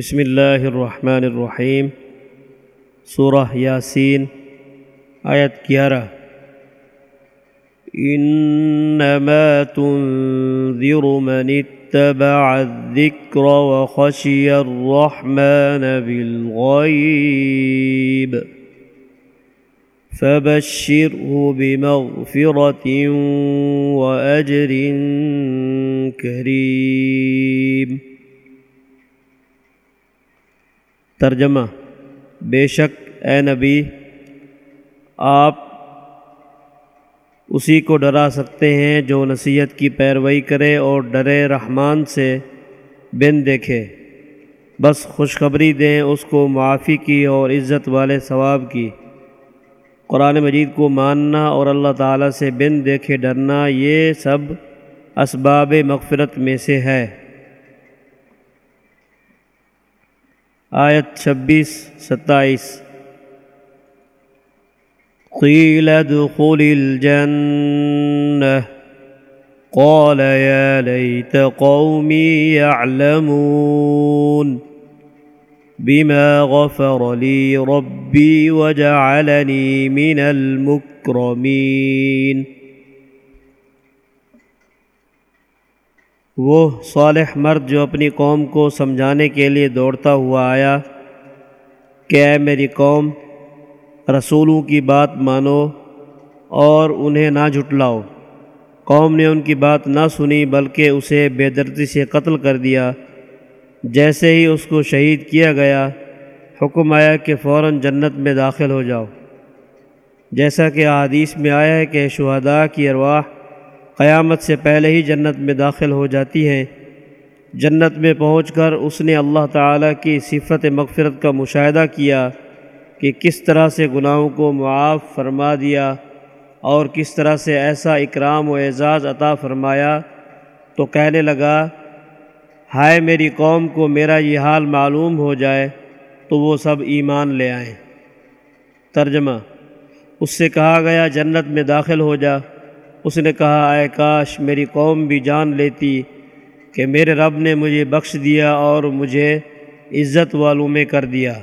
بسم اللہ الرحمن الرحیم، سورہ یاسین، آیت گیارہ۔ انما تنذر من اتبع الذکر وخشی الرحمن بالغیب فبشره بمغفرة وأجر كريم ترجمہ۔ بے شک، اے نبی، آپ اسی کو ڈرا سکتے ہیں جو نصیحت کی پیروئی کرے اور ڈرے رحمان سے بن دیکھے۔ بس خوشخبری دیں اس کو معافی کی اور عزت والے ثواب کی۔ قرآن مجید کو ماننا اور اللہ تعالیٰ سے بن دیکھے ڈرنا یہ سب اسباب مغفرت میں سے ہے۔ آیت چھبیس ستائیس۔ قیل ادخل الجنة۔ قال يا ليت قومي يعلمون بما غفر لي ربي وجعلني من المكرمين وہ صالح مرد جو اپنی قوم کو سمجھانے کے لیے دوڑتا ہوا آیا کہ اے میری قوم، رسولوں کی بات مانو اور انہیں نہ جھٹلاؤ۔ قوم نے ان کی بات نہ سنی، بلکہ اسے بے دردی سے قتل کر دیا۔ جیسے ہی اس کو شہید کیا گیا، حکم آیا کہ فوراً جنت میں داخل ہو جاؤ۔ جیسا کہ احادیث میں آیا ہے کہ شہداء کی ارواح قیامت سے پہلے ہی جنت میں داخل ہو جاتی ہیں جنت میں پہنچ کر اس نے اللہ تعالیٰ کی صفت مغفرت کا مشاہدہ کیا کہ کس طرح سے گناہوں کو معاف فرما دیا اور کس طرح سے ایسا اکرام و اعزاز عطا فرمایا تو کہنے لگا، ہائے میری قوم کو میرا یہ حال معلوم ہو جائے تو وہ سب ایمان لے آئیں۔ ترجمہ، اس سے کہا گیا، جنت میں داخل ہو جا۔ اس نے کہا، اے کاش میری قوم بھی جان لیتی کہ میرے رب نے مجھے بخش دیا اور مجھے عزت والوں میں کر دیا۔